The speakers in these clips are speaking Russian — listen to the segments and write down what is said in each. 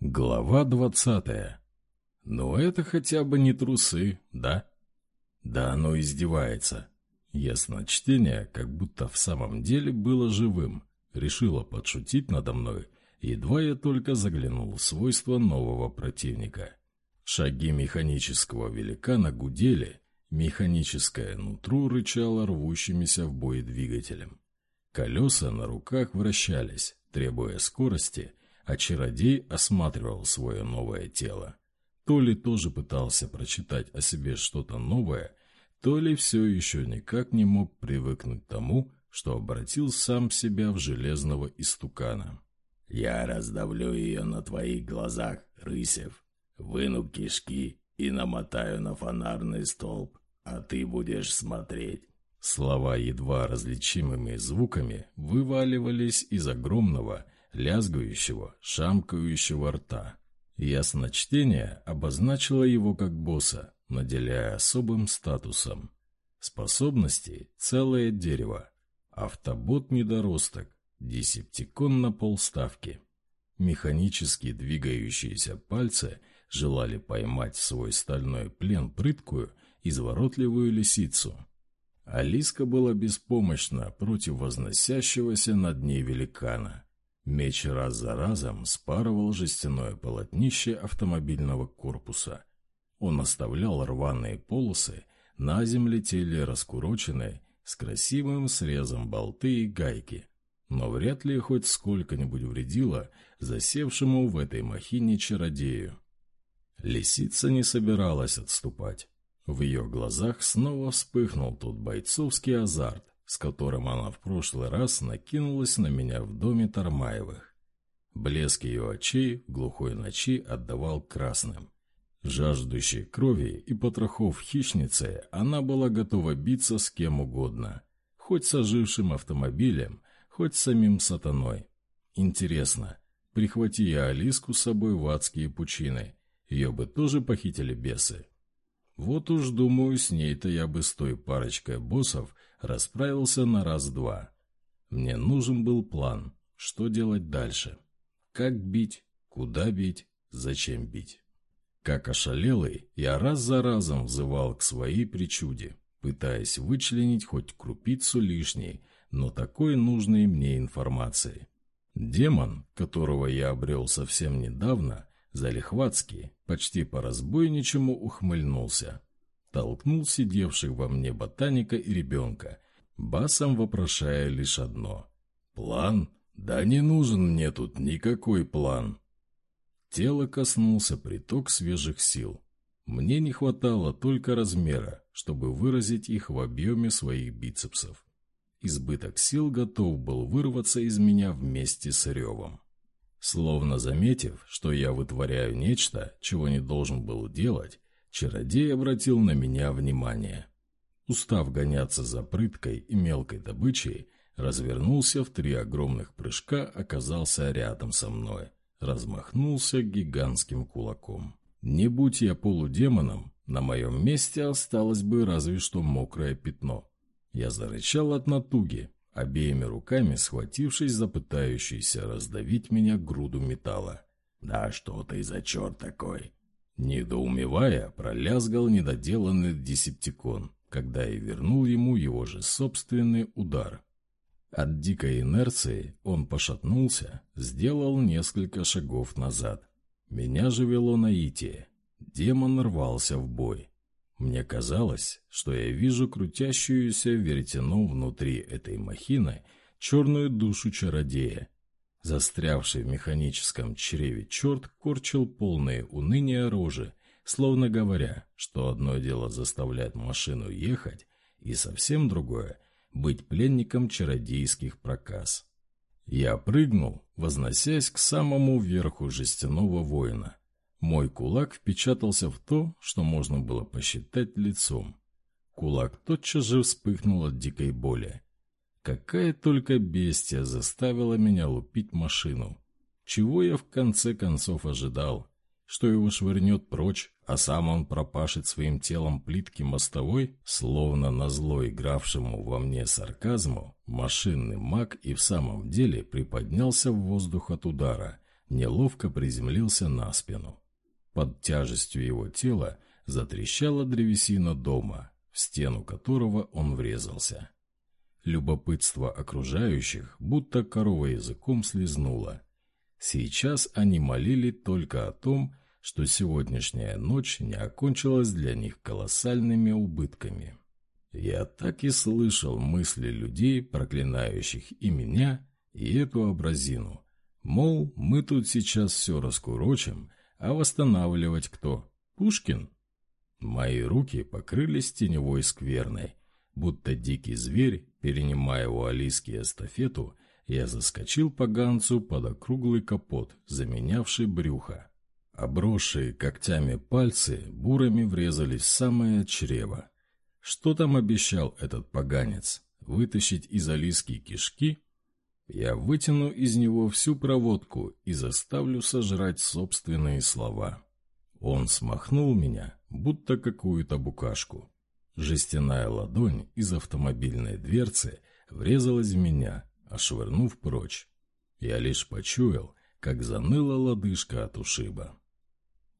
Глава двадцатая. Ну это хотя бы не трусы, да? Да оно издевается. Ясно как будто в самом деле было живым. Решила подшутить надо мной, едва я только заглянул в свойства нового противника. Шаги механического великана гудели, механическое нутро рычало рвущимися в бой двигателем. Колеса на руках вращались, требуя скорости, а чародей осматривал свое новое тело. То ли тоже пытался прочитать о себе что-то новое, то ли все еще никак не мог привыкнуть к тому, что обратил сам себя в железного истукана. «Я раздавлю ее на твоих глазах, Рысев, выну кишки и намотаю на фонарный столб, а ты будешь смотреть». Слова едва различимыми звуками вываливались из огромного, лязгающего, шамкающего рта. Ясночтение обозначило его как босса, наделяя особым статусом. Способности — целое дерево. Автобот-недоросток, десептикон на полставки. Механически двигающиеся пальцы желали поймать свой стальной плен прыткую, изворотливую лисицу. Алиска была беспомощна против возносящегося над ней великана. Меч раз за разом спарывал жестяное полотнище автомобильного корпуса. Он оставлял рваные полосы, на земле летели раскуроченные, с красивым срезом болты и гайки, но вряд ли хоть сколько-нибудь вредило засевшему в этой махине чародею. Лисица не собиралась отступать. В ее глазах снова вспыхнул тот бойцовский азарт, с которым она в прошлый раз накинулась на меня в доме Тармаевых. Блеск ее очей в глухой ночи отдавал красным. Жаждущей крови и потрохов хищницы, она была готова биться с кем угодно, хоть с ожившим автомобилем, хоть с самим сатаной. Интересно, прихвати я Алиску с собой в адские пучины, ее бы тоже похитили бесы? Вот уж, думаю, с ней-то я бы с той парочкой боссов расправился на раз-два. Мне нужен был план, что делать дальше. Как бить, куда бить, зачем бить. Как ошалелый, я раз за разом взывал к своей причуде, пытаясь вычленить хоть крупицу лишней, но такой нужной мне информации. Демон, которого я обрел совсем недавно, залихватский, почти по-разбойничему ухмыльнулся толкнул сидевших во мне ботаника и ребенка, басом вопрошая лишь одно. «План? Да не нужен мне тут никакой план!» Тело коснулся приток свежих сил. Мне не хватало только размера, чтобы выразить их в объеме своих бицепсов. Избыток сил готов был вырваться из меня вместе с ревом. Словно заметив, что я вытворяю нечто, чего не должен был делать, Чародей обратил на меня внимание. Устав гоняться за прыткой и мелкой добычей, развернулся в три огромных прыжка, оказался рядом со мной, размахнулся гигантским кулаком. Не будь я полудемоном, на моем месте осталось бы разве что мокрое пятно. Я зарычал от натуги, обеими руками схватившись за пытающийся раздавить меня груду металла. «Да что ты за черт такой? Недоумевая, пролязгал недоделанный десептикон, когда я вернул ему его же собственный удар. От дикой инерции он пошатнулся, сделал несколько шагов назад. Меня же вело наитие. Демон рвался в бой. Мне казалось, что я вижу крутящуюся веретено внутри этой махины черную душу чародея, Застрявший в механическом чреве черт корчил полные уныния рожи, словно говоря, что одно дело заставлять машину ехать, и совсем другое — быть пленником чародейских проказ. Я прыгнул, возносясь к самому верху жестяного воина. Мой кулак впечатался в то, что можно было посчитать лицом. Кулак тотчас же вспыхнул от дикой боли. Какая только бестия заставила меня лупить машину. Чего я в конце концов ожидал? Что его швырнет прочь, а сам он пропашет своим телом плитки мостовой? Словно на зло игравшему во мне сарказму, машинный маг и в самом деле приподнялся в воздух от удара, неловко приземлился на спину. Под тяжестью его тела затрещала древесина дома, в стену которого он врезался. Любопытство окружающих будто корова языком слезнуло. Сейчас они молили только о том, что сегодняшняя ночь не окончилась для них колоссальными убытками. Я так и слышал мысли людей, проклинающих и меня, и эту образину. Мол, мы тут сейчас все раскурочим, а восстанавливать кто? Пушкин? Мои руки покрылись теневой скверной. Будто дикий зверь, перенимая у Алиски эстафету, я заскочил по ганцу под округлый капот, заменявший брюхо. Обросшие когтями пальцы бурами врезались в самое чрево. Что там обещал этот поганец? Вытащить из Алиски кишки? Я вытяну из него всю проводку и заставлю сожрать собственные слова. Он смахнул меня, будто какую-то букашку. Жестяная ладонь из автомобильной дверцы врезалась в меня, ошвырнув прочь. Я лишь почуял, как заныла лодыжка от ушиба.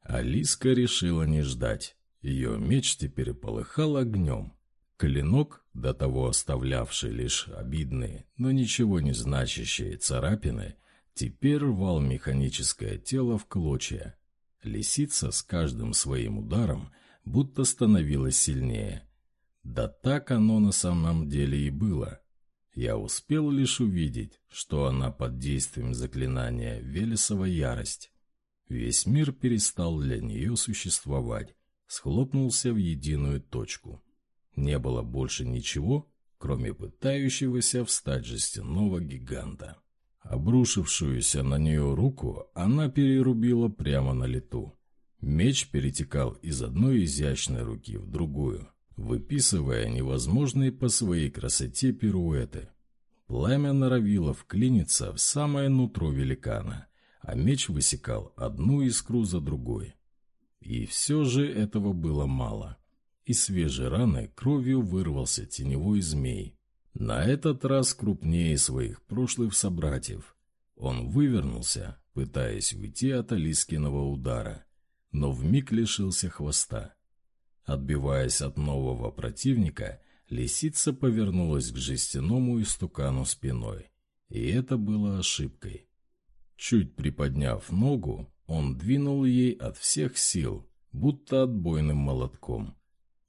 Алиска решила не ждать. Ее меч теперь полыхал огнем. Клинок, до того оставлявший лишь обидные, но ничего не значащие царапины, теперь рвал механическое тело в клочья. Лисица с каждым своим ударом будто становилась сильнее. Да так оно на самом деле и было. Я успел лишь увидеть, что она под действием заклинания Велесова ярость. Весь мир перестал для нее существовать, схлопнулся в единую точку. Не было больше ничего, кроме пытающегося встать жестяного гиганта. Обрушившуюся на нее руку она перерубила прямо на лету. Меч перетекал из одной изящной руки в другую, выписывая невозможные по своей красоте пируэты. Пламя норовило вклиниться в самое нутро великана, а меч высекал одну искру за другой. И все же этого было мало. Из свежей раны кровью вырвался теневой змей, на этот раз крупнее своих прошлых собратьев. Он вывернулся, пытаясь уйти от Алискиного удара, но вмиг лишился хвоста. Отбиваясь от нового противника, лисица повернулась к жестяному истукану спиной, и это было ошибкой. Чуть приподняв ногу, он двинул ей от всех сил, будто отбойным молотком.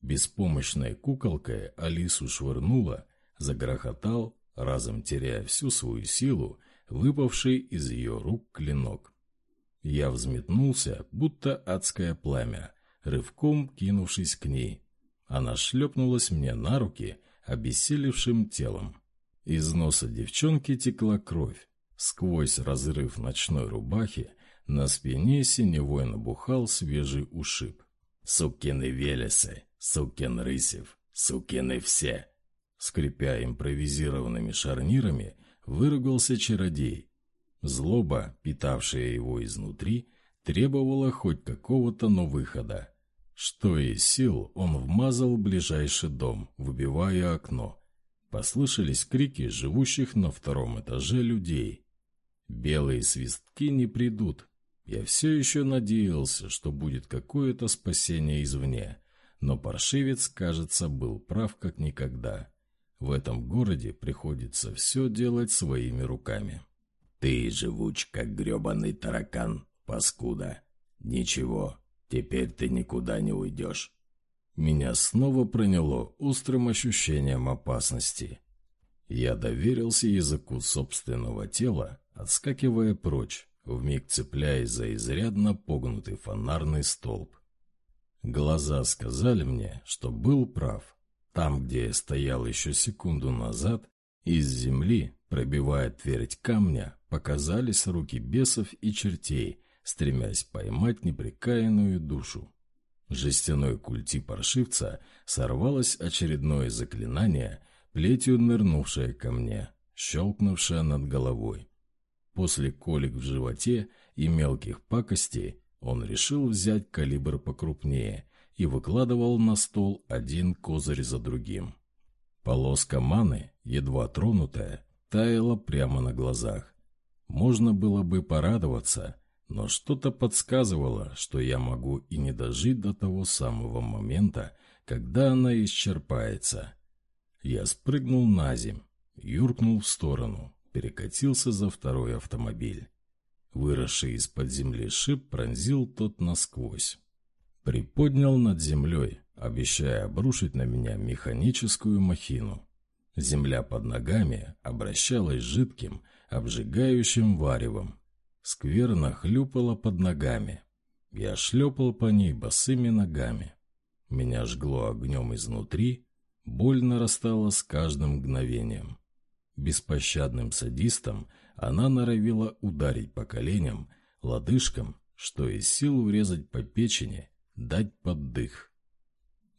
Беспомощной куколкой Алису швырнула, загрохотал, разом теряя всю свою силу, выпавший из ее рук клинок. Я взметнулся, будто адское пламя, рывком кинувшись к ней. Она шлепнулась мне на руки, обессилевшим телом. Из носа девчонки текла кровь. Сквозь разрыв ночной рубахи на спине синевой набухал свежий ушиб. «Сукины Велесы! Сукин Рысев! Сукины все!» Скрипя импровизированными шарнирами, выругался чародей. Злоба, питавшая его изнутри, требовала хоть какого-то, но выхода. Что из сил, он вмазал ближайший дом, выбивая окно. Послышались крики живущих на втором этаже людей. Белые свистки не придут. Я все еще надеялся, что будет какое-то спасение извне, но паршивец, кажется, был прав как никогда. В этом городе приходится все делать своими руками. «Ты живуч, как гребаный таракан, паскуда. Ничего, теперь ты никуда не уйдешь». Меня снова проняло острым ощущением опасности. Я доверился языку собственного тела, отскакивая прочь, вмиг цепляясь за изрядно погнутый фонарный столб. Глаза сказали мне, что был прав. Там, где я стоял еще секунду назад, из земли, пробивая твердь камня, показались руки бесов и чертей, стремясь поймать непрекаянную душу. Жестяной культи паршивца сорвалось очередное заклинание, плетью нырнувшее ко мне, щелкнувшее над головой. После колик в животе и мелких пакостей он решил взять калибр покрупнее и выкладывал на стол один козырь за другим. Полоска маны, едва тронутая, таяла прямо на глазах. Можно было бы порадоваться, но что-то подсказывало, что я могу и не дожить до того самого момента, когда она исчерпается. Я спрыгнул на земь, юркнул в сторону, перекатился за второй автомобиль. Выросший из-под земли шип пронзил тот насквозь. Приподнял над землей, обещая обрушить на меня механическую махину. Земля под ногами обращалась жидким, обжигающим варевом. Скверно хлюпала под ногами. Я шлепал по ней босыми ногами. Меня жгло огнем изнутри, боль нарастала с каждым мгновением. Беспощадным садистом она норовила ударить по коленям, лодыжкам, что из сил урезать по печени, дать поддых.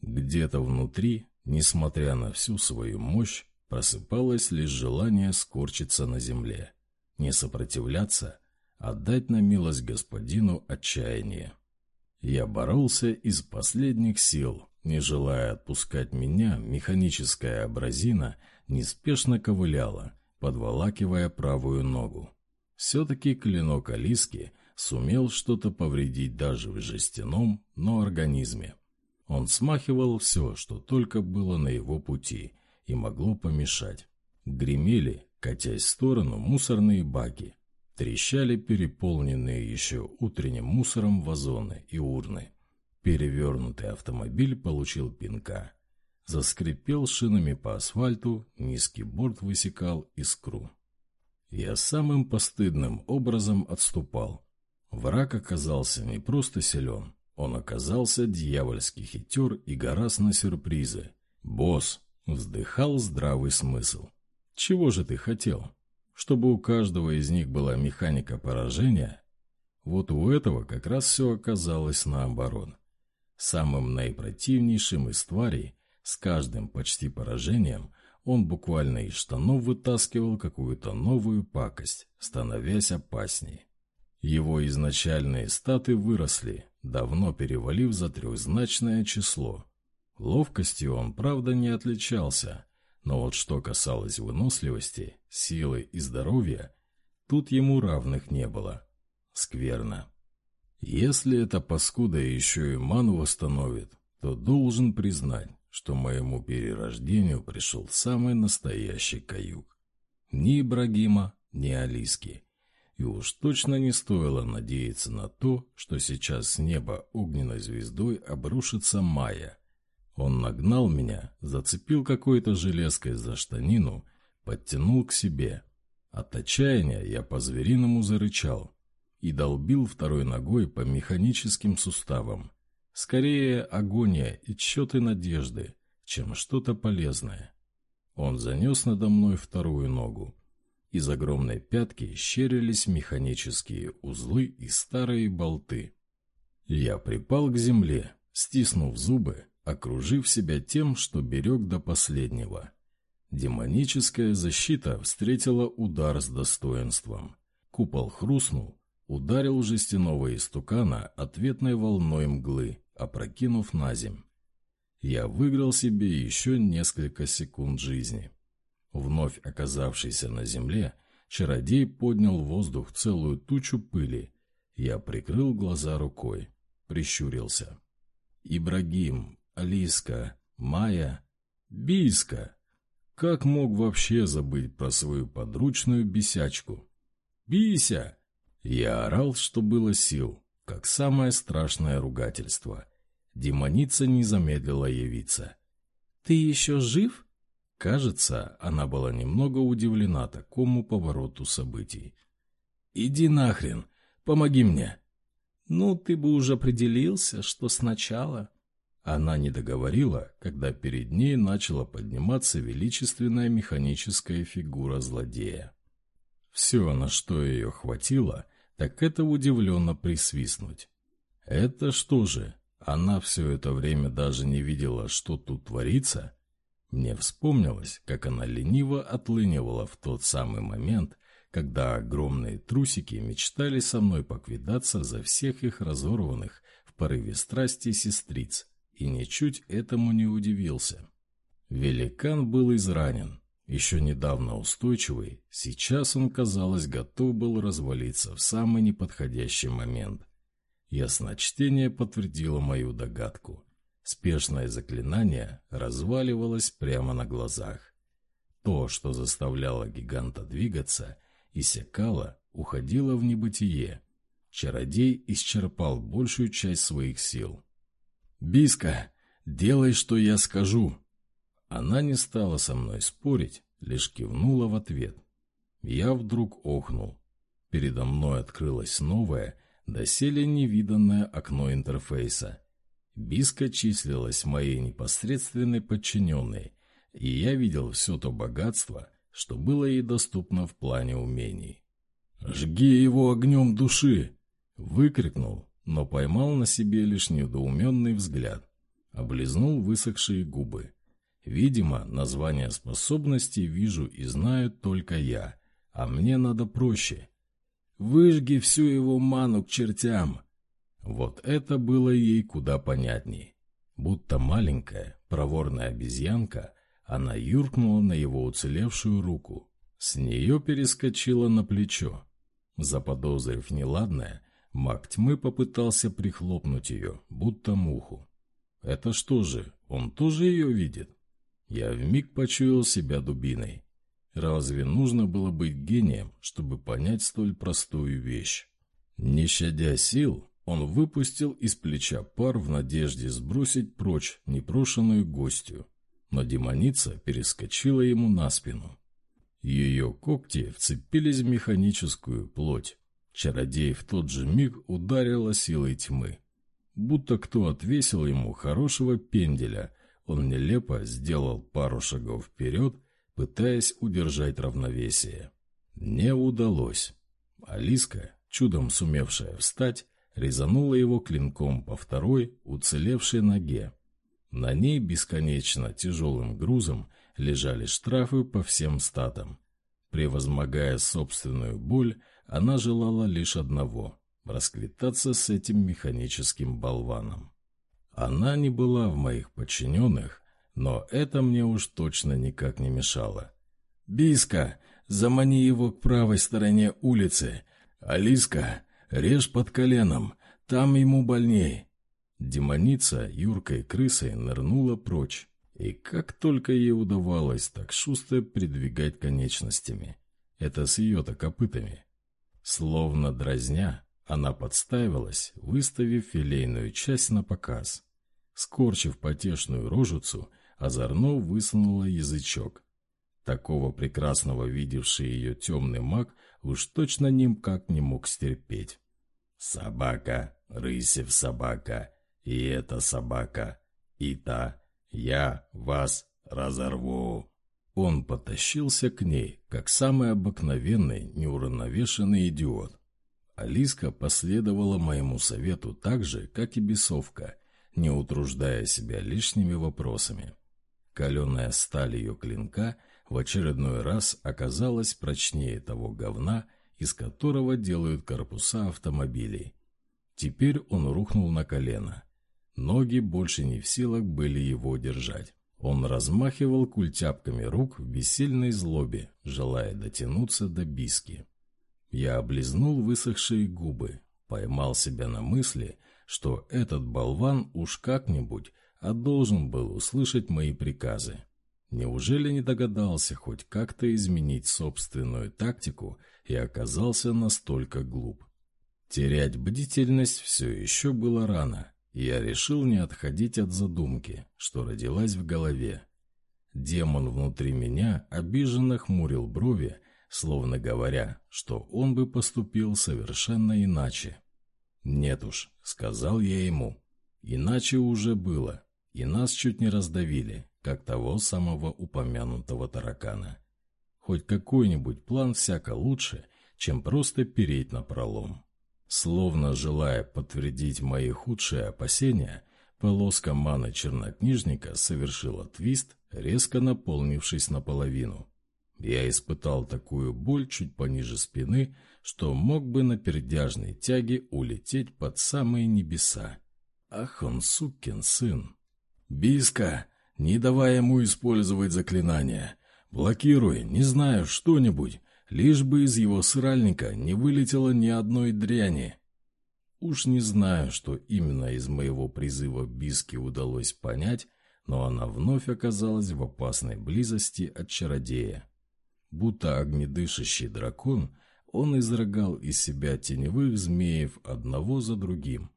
Где-то внутри, несмотря на всю свою мощь, просыпалось лишь желание скорчиться на земле, не сопротивляться, отдать на милость господину отчаяние. Я боролся из последних сил, не желая отпускать меня, механическая абразина неспешно ковыляла, подволакивая правую ногу. Все-таки клинок Алиски сумел что-то повредить даже в жестяном, но организме. Он смахивал все, что только было на его пути, и могло помешать. Гремели, катясь в сторону, мусорные баки. Трещали переполненные еще утренним мусором вазоны и урны. Перевернутый автомобиль получил пинка. Заскрипел шинами по асфальту, низкий борт высекал искру. Я самым постыдным образом отступал. Враг оказался не просто силен, он оказался дьявольски хитер и гораздо на сюрпризы. «Босс!» — вздыхал здравый смысл. «Чего же ты хотел? Чтобы у каждого из них была механика поражения?» Вот у этого как раз все оказалось наоборот. Самым наипротивнейшим из тварей с каждым почти поражением он буквально из штанов вытаскивал какую-то новую пакость, становясь опасней. Его изначальные статы выросли, давно перевалив за трехзначное число. Ловкостью он, правда, не отличался, но вот что касалось выносливости, силы и здоровья, тут ему равных не было. Скверно. Если эта паскуда еще и ману восстановит, то должен признать, что моему перерождению пришел самый настоящий каюк. Ни Ибрагима, ни Алиски. И уж точно не стоило надеяться на то, что сейчас с неба огненной звездой обрушится Майя. Он нагнал меня, зацепил какой-то железкой за штанину, подтянул к себе. От отчаяния я по-звериному зарычал и долбил второй ногой по механическим суставам. Скорее агония и чьё-то надежды, чем что-то полезное. Он занес надо мной вторую ногу. Из огромной пятки щерились механические узлы и старые болты. Я припал к земле, стиснув зубы, окружив себя тем, что берег до последнего. Демоническая защита встретила удар с достоинством. Купол хрустнул, ударил жестяного истукана ответной волной мглы, опрокинув на земь. Я выиграл себе еще несколько секунд жизни. Вновь оказавшийся на земле, чародей поднял в воздух целую тучу пыли. Я прикрыл глаза рукой, прищурился. Ибрагим, Алиска, Майя, Бийска. Как мог вообще забыть про свою подручную бесячку? «Бися!» Я орал, что было сил, как самое страшное ругательство. Демоница не замедлила явиться. «Ты еще жив?» Кажется, она была немного удивлена такому повороту событий. «Иди нахрен! Помоги мне!» «Ну, ты бы уже определился, что сначала...» Она не договорила, когда перед ней начала подниматься величественная механическая фигура злодея. Все, на что ее хватило, так это удивленно присвистнуть. Это что же, она все это время даже не видела, что тут творится? Мне вспомнилось, как она лениво отлынивала в тот самый момент, когда огромные трусики мечтали со мной поквидаться за всех их разорванных в порыве страсти сестриц, и ничуть этому не удивился. Великан был изранен, Еще недавно устойчивый, сейчас он, казалось, готов был развалиться в самый неподходящий момент. Ясночтение подтвердило мою догадку. Спешное заклинание разваливалось прямо на глазах. То, что заставляло гиганта двигаться, иссякало, уходило в небытие. Чародей исчерпал большую часть своих сил. «Биска, делай, что я скажу!» Она не стала со мной спорить, лишь кивнула в ответ. Я вдруг охнул. Передо мной открылось новое, доселе невиданное окно интерфейса. Биска числилась моей непосредственной подчиненной, и я видел все то богатство, что было ей доступно в плане умений. «Жги его огнем души!» — выкрикнул, но поймал на себе лишь недоуменный взгляд. Облизнул высохшие губы. Видимо, название способности вижу и знаю только я, а мне надо проще. Выжги всю его ману к чертям. Вот это было ей куда понятней. Будто маленькая, проворная обезьянка, она юркнула на его уцелевшую руку. С нее перескочила на плечо. Заподозрив неладное, маг тьмы попытался прихлопнуть ее, будто муху. Это что же, он тоже ее видит? Я вмиг почуял себя дубиной. Разве нужно было быть гением, чтобы понять столь простую вещь? Не щадя сил, он выпустил из плеча пар в надежде сбросить прочь непрошенную гостью, но демоница перескочила ему на спину. Ее когти вцепились в механическую плоть. Чародей в тот же миг ударила силой тьмы. Будто кто отвесил ему хорошего пенделя, он нелепо сделал пару шагов вперед, пытаясь удержать равновесие. Не удалось. Алиска, чудом сумевшая встать, резанула его клинком по второй, уцелевшей ноге. На ней бесконечно тяжелым грузом лежали штрафы по всем статам. Превозмогая собственную боль, она желала лишь одного — расквитаться с этим механическим болваном. Она не была в моих подчиненных, но это мне уж точно никак не мешало. «Биска, замани его к правой стороне улицы. Алиска, режь под коленом, там ему больней». Демоница, юркой крысой, нырнула прочь. И как только ей удавалось так шустро передвигать конечностями. Это с ее-то копытами. Словно дразня, она подставилась, выставив филейную часть на показ. Скорчив потешную рожицу, озорно высунула язычок. Такого прекрасного видевший ее темный маг уж точно никак не мог стерпеть. «Собака, рысев собака, и эта собака, и та, я вас разорву!» Он потащился к ней, как самый обыкновенный, неуравновешенный идиот. Алиска последовала моему совету так же, как и бесовка — не утруждая себя лишними вопросами. Каленая сталь ее клинка в очередной раз оказалась прочнее того говна, из которого делают корпуса автомобилей. Теперь он рухнул на колено. Ноги больше не в силах были его держать. Он размахивал культяпками рук в бессильной злобе, желая дотянуться до биски. Я облизнул высохшие губы, поймал себя на мысли, что этот болван уж как-нибудь, а должен был услышать мои приказы. Неужели не догадался хоть как-то изменить собственную тактику и оказался настолько глуп? Терять бдительность все еще было рано, я решил не отходить от задумки, что родилась в голове. Демон внутри меня обиженно хмурил брови, словно говоря, что он бы поступил совершенно иначе. «Нет уж», — сказал я ему. «Иначе уже было, и нас чуть не раздавили, как того самого упомянутого таракана. Хоть какой-нибудь план всяко лучше, чем просто переть на пролом». Словно желая подтвердить мои худшие опасения, полоска маны чернокнижника совершила твист, резко наполнившись наполовину. Я испытал такую боль чуть пониже спины, что мог бы на пердяжной тяге улететь под самые небеса. Ах он, сукин сын! Биска, не давай ему использовать заклинание. Блокируй, не знаю, что-нибудь, лишь бы из его сральника не вылетело ни одной дряни. Уж не знаю, что именно из моего призыва Биске удалось понять, но она вновь оказалась в опасной близости от чародея. Будто огнедышащий дракон, он изрыгал из себя теневых змеев одного за другим.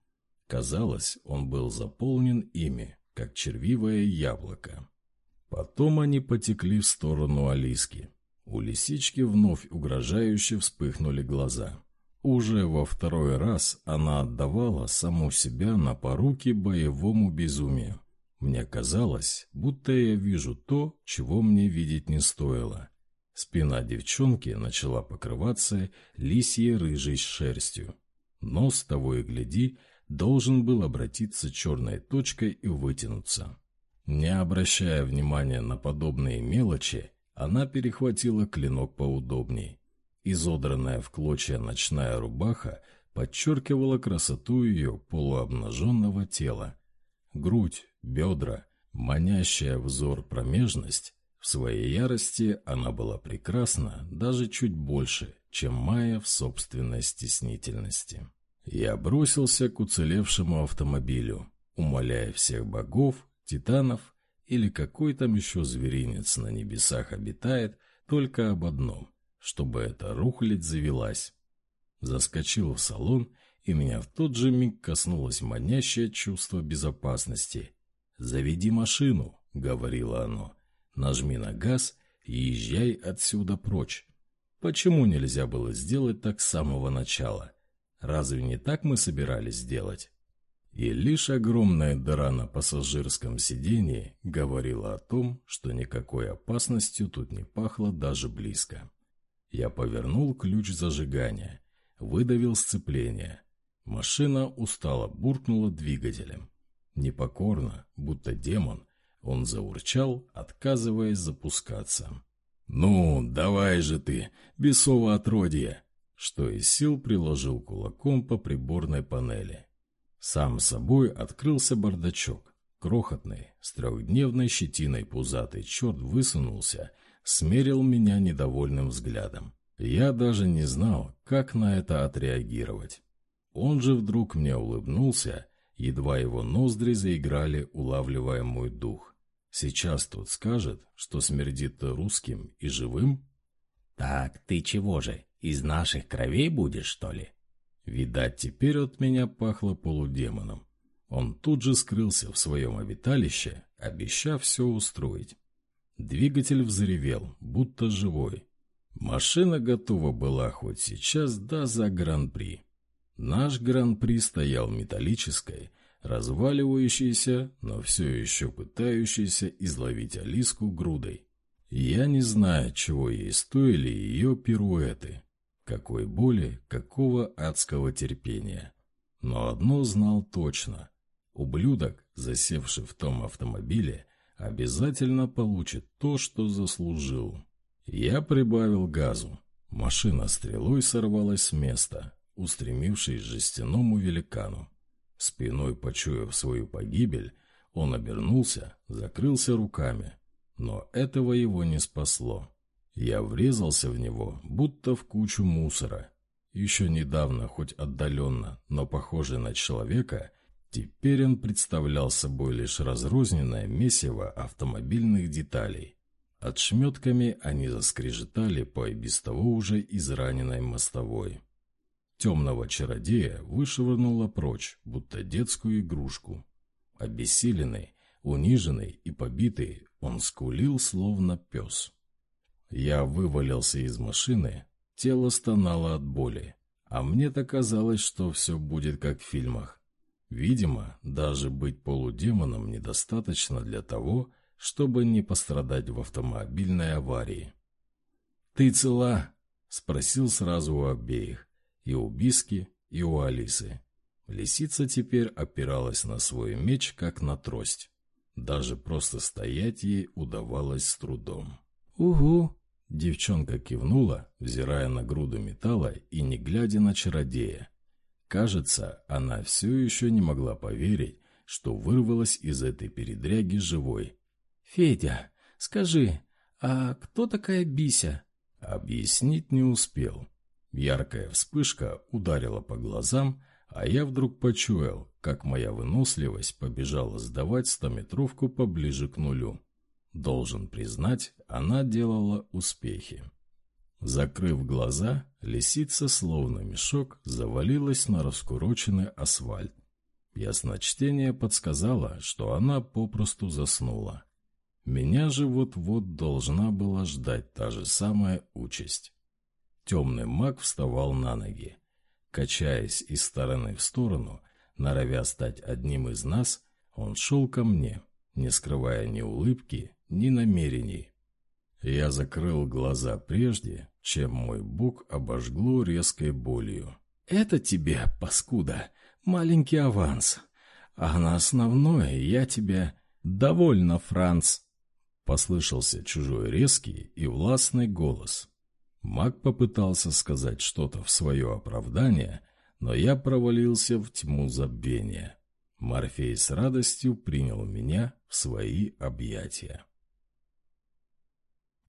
Казалось, он был заполнен ими, как червивое яблоко. Потом они потекли в сторону Алиски. У лисички вновь угрожающе вспыхнули глаза. Уже во второй раз она отдавала саму себя на поруки боевому безумию. Мне казалось, будто я вижу то, чего мне видеть не стоило. Спина девчонки начала покрываться лисьей рыжей шерстью. Нос того и гляди должен был обратиться черной точкой и вытянуться. Не обращая внимания на подобные мелочи, она перехватила клинок поудобней. Изодранная в клочья ночная рубаха подчеркивала красоту ее полуобнаженного тела. Грудь, бедра, манящая взор промежность. В своей ярости она была прекрасна даже чуть больше, чем Майя в собственной стеснительности. Я бросился к уцелевшему автомобилю, умоляя всех богов, титанов или какой там еще зверинец на небесах обитает только об одном чтобы эта рухлядь завелась. Заскочил в салон, и меня в тот же миг коснулось манящее чувство безопасности. «Заведи машину», — говорило оно. «Нажми на газ и езжай отсюда прочь». Почему нельзя было сделать так с самого начала? Разве не так мы собирались сделать? И лишь огромная дыра на пассажирском сидении говорила о том, что никакой опасностью тут не пахло даже близко. Я повернул ключ зажигания, выдавил сцепление. Машина устало буркнула двигателем. Непокорно, будто демон, он заурчал, отказываясь запускаться. «Ну, давай же ты, бесово отродье!» Что из сил приложил кулаком по приборной панели. Сам собой открылся бардачок. Крохотный, с трехдневной щетиной пузатый черт высунулся смерил меня недовольным взглядом. Я даже не знал, как на это отреагировать. Он же вдруг мне улыбнулся, едва его ноздри заиграли, улавливая мой дух. Сейчас тут скажет, что смердит русским и живым? «Так ты чего же, из наших кровей будешь, что ли?» Видать, теперь от меня пахло полудемоном. Он тут же скрылся в своем обиталище, обещав все устроить. Двигатель взревел, будто живой. Машина готова была хоть сейчас, да за гран-при. Наш гран-при стоял металлической, разваливающейся, но все еще пытающейся изловить Алиску грудой. Я не знаю, чего ей стоили ее пируэты, какой боли, какого адского терпения. Но одно знал точно. Ублюдок, засевший в том автомобиле, обязательно получит то, что заслужил. Я прибавил газу. Машина стрелой сорвалась с места, устремившись к жестяному великану. Спиной почуяв свою погибель, он обернулся, закрылся руками. Но этого его не спасло. Я врезался в него, будто в кучу мусора. Еще недавно, хоть отдаленно, но похожий на человека, Теперь он представлял собой лишь разрозненное месиво автомобильных деталей. Отшметками они заскрежетали по и без того уже израненной мостовой. Темного чародея вышвырнуло прочь, будто детскую игрушку. Обессиленный, униженный и побитый, он скулил, словно пес. Я вывалился из машины, тело стонало от боли, а мне-то казалось, что все будет как в фильмах. Видимо, даже быть полудемоном недостаточно для того, чтобы не пострадать в автомобильной аварии. «Ты цела?» — спросил сразу у обеих, и у Биски, и у Алисы. Лисица теперь опиралась на свой меч, как на трость. Даже просто стоять ей удавалось с трудом. «Угу!» — девчонка кивнула, взирая на груду металла и не глядя на чародея. Кажется, она все еще не могла поверить, что вырвалась из этой передряги живой. «Федя, скажи, «А кто такая Бися?» Объяснить не успел. Яркая вспышка ударила по глазам, а я вдруг почуял, как моя выносливость побежала сдавать стометровку поближе к нулю. Должен признать, она делала успехи. Закрыв глаза, лисица, словно мешок, завалилась на раскуроченный асфальт. Ясночтение подсказало, что она попросту заснула. Меня же вот-вот должна была ждать та же самая участь. Темный маг вставал на ноги. Качаясь из стороны в сторону, норовя стать одним из нас, он шел ко мне, не скрывая ни улыбки, ни намерений. Я закрыл глаза прежде, чем мой бок обожгло резкой болью. «Это тебе, паскуда, маленький аванс. А на основное я тебя...» «Довольно, Франц!» Послышался чужой резкий и властный голос. Маг попытался сказать что-то в свое оправдание, но я провалился в тьму забвения. Морфей с радостью принял меня в свои объятия.